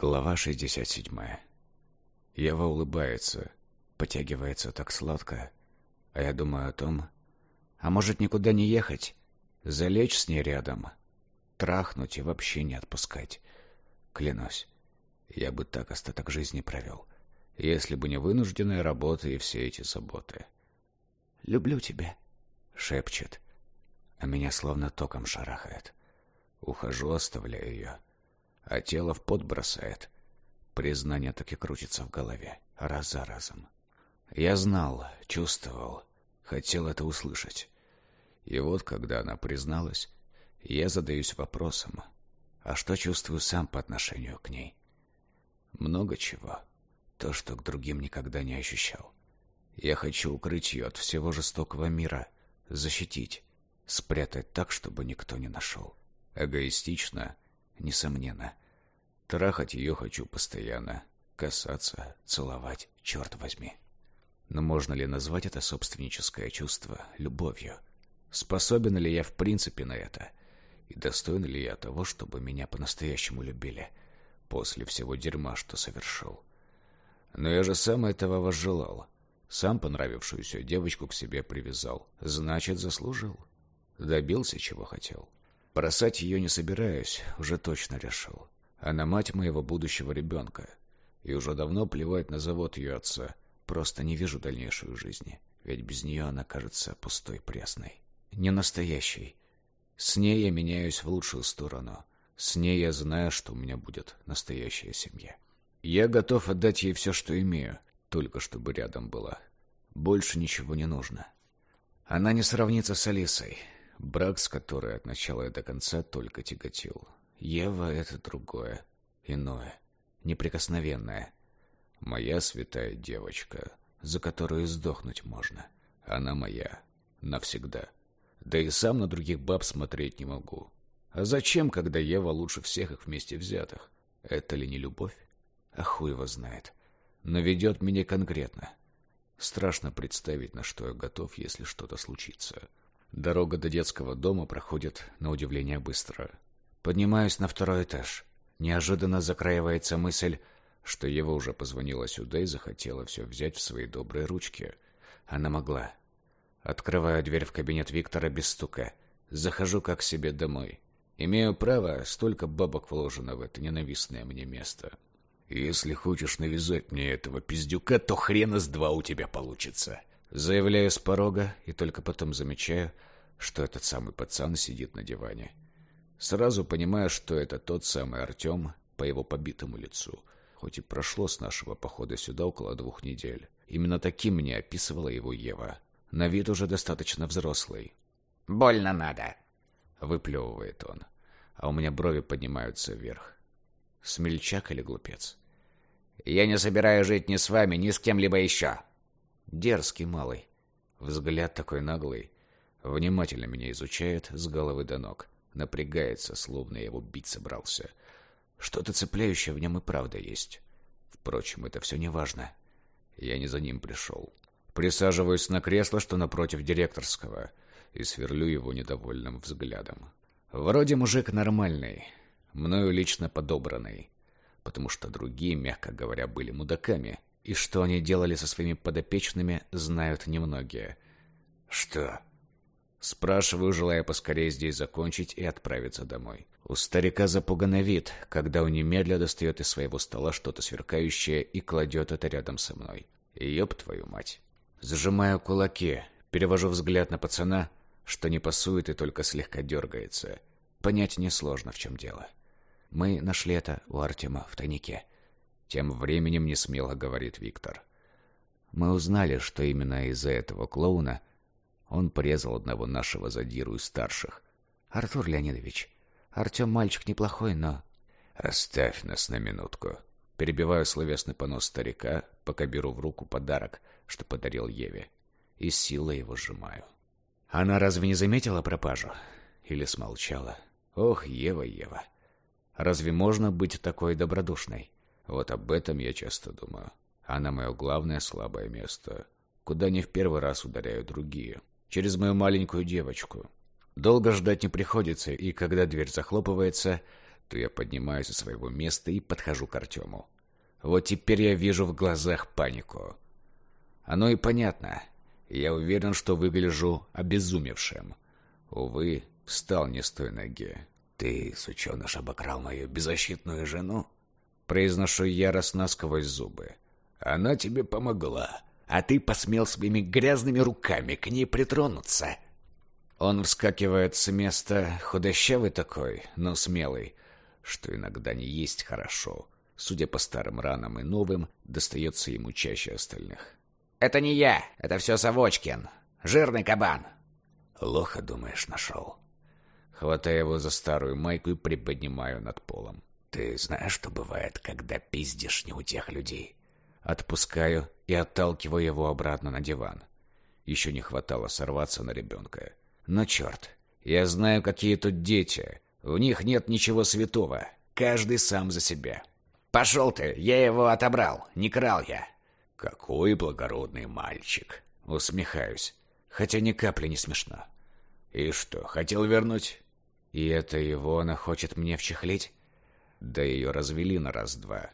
Глава 67. Ева улыбается, потягивается так сладко, а я думаю о том, а может никуда не ехать, залечь с ней рядом, трахнуть и вообще не отпускать. Клянусь, я бы так остаток жизни провел, если бы не вынужденная работа и все эти заботы. «Люблю тебя», — шепчет, а меня словно током шарахает. Ухожу, оставляя ее а тело в пот бросает. Признание так и крутится в голове, раз за разом. Я знал, чувствовал, хотел это услышать. И вот, когда она призналась, я задаюсь вопросом, а что чувствую сам по отношению к ней? Много чего. То, что к другим никогда не ощущал. Я хочу укрыть ее от всего жестокого мира, защитить, спрятать так, чтобы никто не нашел. Эгоистично — несомненно. Трахать ее хочу постоянно, касаться, целовать, черт возьми. Но можно ли назвать это собственническое чувство любовью? Способен ли я в принципе на это? И достоин ли я того, чтобы меня по-настоящему любили после всего дерьма, что совершил? Но я же сам этого возжелал. Сам понравившуюся девочку к себе привязал. Значит, заслужил. Добился, чего хотел. Бросать ее не собираюсь, уже точно решил. Она мать моего будущего ребенка. И уже давно плевать на завод ее отца. Просто не вижу дальнейшую жизни. Ведь без нее она кажется пустой пресной. Не настоящей. С ней я меняюсь в лучшую сторону. С ней я знаю, что у меня будет настоящая семья. Я готов отдать ей все, что имею, только чтобы рядом была. Больше ничего не нужно. Она не сравнится с Алисой. Брак, с которой от начала и до конца только тяготил. Ева — это другое, иное, неприкосновенное. Моя святая девочка, за которую сдохнуть можно. Она моя. Навсегда. Да и сам на других баб смотреть не могу. А зачем, когда Ева лучше всех их вместе взятых? Это ли не любовь? А хуй его знает. Но ведет меня конкретно. Страшно представить, на что я готов, если что-то случится. Дорога до детского дома проходит, на удивление, быстро. Поднимаюсь на второй этаж. Неожиданно закраивается мысль, что Ева уже позвонила сюда и захотела все взять в свои добрые ручки. Она могла. Открываю дверь в кабинет Виктора без стука. Захожу как себе домой. Имею право, столько бабок вложено в это ненавистное мне место. Если хочешь навязать мне этого пиздюка, то хрена с два у тебя получится. Заявляю с порога и только потом замечаю, что этот самый пацан сидит на диване. Сразу понимаю, что это тот самый Артем по его побитому лицу, хоть и прошло с нашего похода сюда около двух недель. Именно таким мне описывала его Ева. На вид уже достаточно взрослый. «Больно надо», — выплевывает он, а у меня брови поднимаются вверх. Смельчак или глупец? «Я не собираюсь жить ни с вами, ни с кем-либо еще», Дерзкий малый. Взгляд такой наглый. Внимательно меня изучает с головы до ног. Напрягается, словно я его бить собрался. Что-то цепляющее в нем и правда есть. Впрочем, это все не важно. Я не за ним пришел. Присаживаюсь на кресло, что напротив директорского, и сверлю его недовольным взглядом. Вроде мужик нормальный, мною лично подобранный, потому что другие, мягко говоря, были мудаками — и что они делали со своими подопечными, знают немногие. «Что?» Спрашиваю, желая поскорее здесь закончить и отправиться домой. У старика запуганный вид, когда он немедля достает из своего стола что-то сверкающее и кладет это рядом со мной. Ёб твою мать. Сжимаю кулаки, перевожу взгляд на пацана, что не пасует и только слегка дергается. Понять несложно, в чем дело. Мы нашли это у Артема в тайнике. Тем временем не смело говорит Виктор. Мы узнали, что именно из-за этого клоуна он порезал одного нашего задиру из старших. Артур Леонидович, Артем мальчик неплохой, но... Оставь нас на минутку. Перебиваю словесный понос старика, пока беру в руку подарок, что подарил Еве. И силой его сжимаю. Она разве не заметила пропажу? Или смолчала? Ох, Ева, Ева. Разве можно быть такой добродушной? Вот об этом я часто думаю. Она мое главное слабое место, куда не в первый раз ударяют другие. Через мою маленькую девочку. Долго ждать не приходится, и когда дверь захлопывается, то я поднимаюсь со своего места и подхожу к Артему. Вот теперь я вижу в глазах панику. Оно и понятно. Я уверен, что выгляжу обезумевшим. Увы, встал не с той ноги. «Ты, сученыш, обокрал мою беззащитную жену?» Произношу яростно сквозь зубы. «Она тебе помогла, а ты посмел своими грязными руками к ней притронуться». Он вскакивает с места, худощавый такой, но смелый, что иногда не есть хорошо. Судя по старым ранам и новым, достается ему чаще остальных. «Это не я, это все Савочкин. Жирный кабан». «Лоха, думаешь, нашел?» Хватаю его за старую майку и приподнимаю над полом. «Ты знаешь, что бывает, когда пиздишь не у тех людей?» Отпускаю и отталкиваю его обратно на диван. Еще не хватало сорваться на ребенка. Но черт, я знаю, какие тут дети. В них нет ничего святого. Каждый сам за себя. «Пошел ты, я его отобрал, не крал я». «Какой благородный мальчик!» Усмехаюсь, хотя ни капли не смешно. «И что, хотел вернуть?» И это его она хочет мне вчехлить? Да ее развели на раз-два.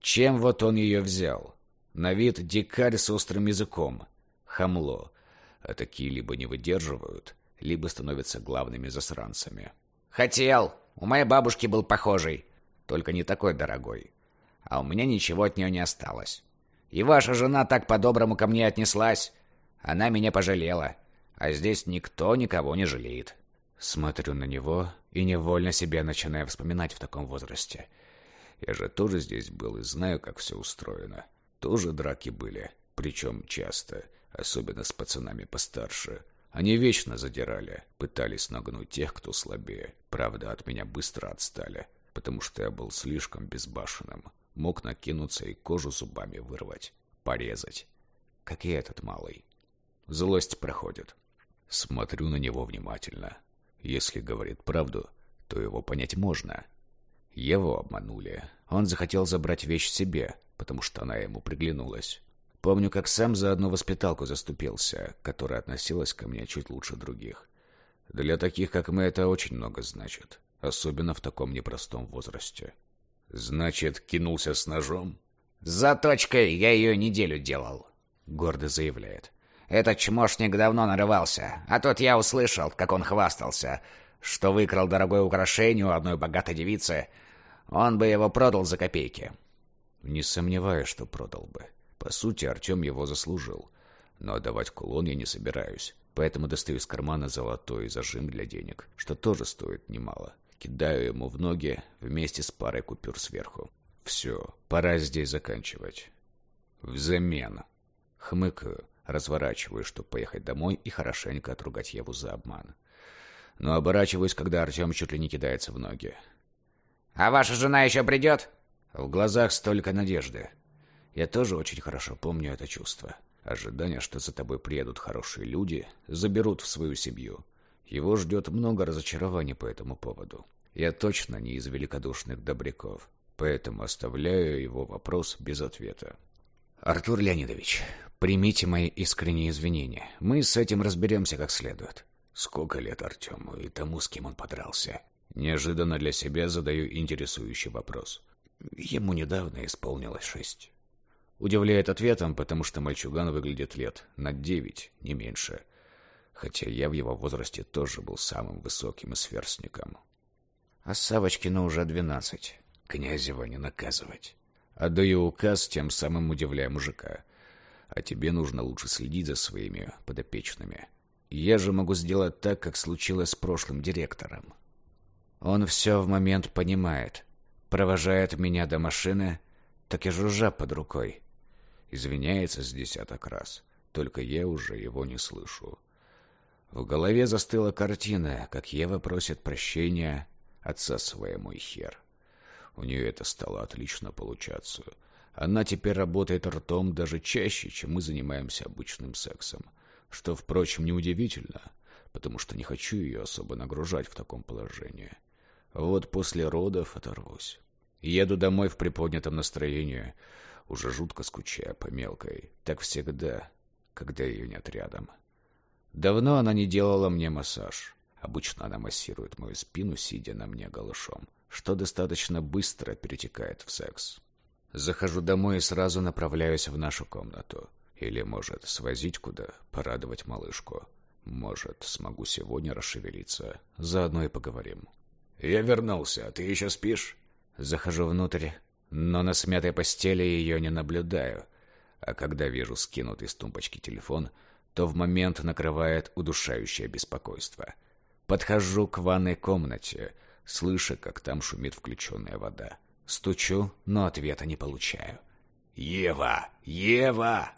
Чем вот он ее взял? На вид дикарь с острым языком. Хамло. А такие либо не выдерживают, либо становятся главными засранцами. «Хотел. У моей бабушки был похожий. Только не такой дорогой. А у меня ничего от нее не осталось. И ваша жена так по-доброму ко мне отнеслась. Она меня пожалела. А здесь никто никого не жалеет». Смотрю на него и невольно себя начинаю вспоминать в таком возрасте. Я же тоже здесь был и знаю, как все устроено. Тоже драки были, причем часто, особенно с пацанами постарше. Они вечно задирали, пытались нагнуть тех, кто слабее. Правда, от меня быстро отстали, потому что я был слишком безбашенным. Мог накинуться и кожу зубами вырвать, порезать. Как и этот малый. Злость проходит. Смотрю на него внимательно. Если говорит правду, то его понять можно. Его обманули. Он захотел забрать вещь себе, потому что она ему приглянулась. Помню, как сам за одну воспиталку заступился, которая относилась ко мне чуть лучше других. Для таких, как мы, это очень много значит. Особенно в таком непростом возрасте. Значит, кинулся с ножом? «За точкой я ее неделю делал», — гордо заявляет. Этот чмошник давно нарывался, а тот я услышал, как он хвастался, что выкрал дорогое украшение у одной богатой девицы. Он бы его продал за копейки. Не сомневаюсь, что продал бы. По сути, Артем его заслужил. Но отдавать кулон я не собираюсь, поэтому достаю из кармана золотой зажим для денег, что тоже стоит немало. Кидаю ему в ноги вместе с парой купюр сверху. Все, пора здесь заканчивать. Взамен. Хмыкаю, Разворачиваюсь, чтобы поехать домой и хорошенько отругать Еву за обман. Но оборачиваюсь, когда Артем чуть ли не кидается в ноги. «А ваша жена еще придет?» В глазах столько надежды. Я тоже очень хорошо помню это чувство. Ожидание, что за тобой приедут хорошие люди, заберут в свою семью. Его ждет много разочарований по этому поводу. Я точно не из великодушных добряков, поэтому оставляю его вопрос без ответа. «Артур Леонидович, примите мои искренние извинения. Мы с этим разберемся как следует». Сколько лет Артему и тому, с кем он подрался? Неожиданно для себя задаю интересующий вопрос. Ему недавно исполнилось шесть. Удивляет ответом, потому что мальчуган выглядит лет на девять, не меньше. Хотя я в его возрасте тоже был самым высоким сверстником. А Савочкину уже двенадцать. Князева не наказывать. Отдаю указ, тем самым удивляя мужика. А тебе нужно лучше следить за своими подопечными. Я же могу сделать так, как случилось с прошлым директором. Он все в момент понимает. Провожает меня до машины, так и жужжа под рукой. Извиняется с десяток раз. Только я уже его не слышу. В голове застыла картина, как Ева просит прощения, отсасывая мой хер. У нее это стало отлично получаться. Она теперь работает ртом даже чаще, чем мы занимаемся обычным сексом. Что, впрочем, неудивительно, потому что не хочу ее особо нагружать в таком положении. Вот после родов оторвусь. Еду домой в приподнятом настроении, уже жутко скучая по мелкой. Так всегда, когда ее нет рядом. Давно она не делала мне массаж. Обычно она массирует мою спину, сидя на мне голышом что достаточно быстро перетекает в секс. Захожу домой и сразу направляюсь в нашу комнату. Или, может, свозить куда, порадовать малышку. Может, смогу сегодня расшевелиться. Заодно и поговорим. «Я вернулся. Ты еще спишь?» Захожу внутрь, но на смятой постели ее не наблюдаю. А когда вижу скинутый с тумбочки телефон, то в момент накрывает удушающее беспокойство. Подхожу к ванной комнате, слыша, как там шумит включенная вода. Стучу, но ответа не получаю. «Ева! Ева!»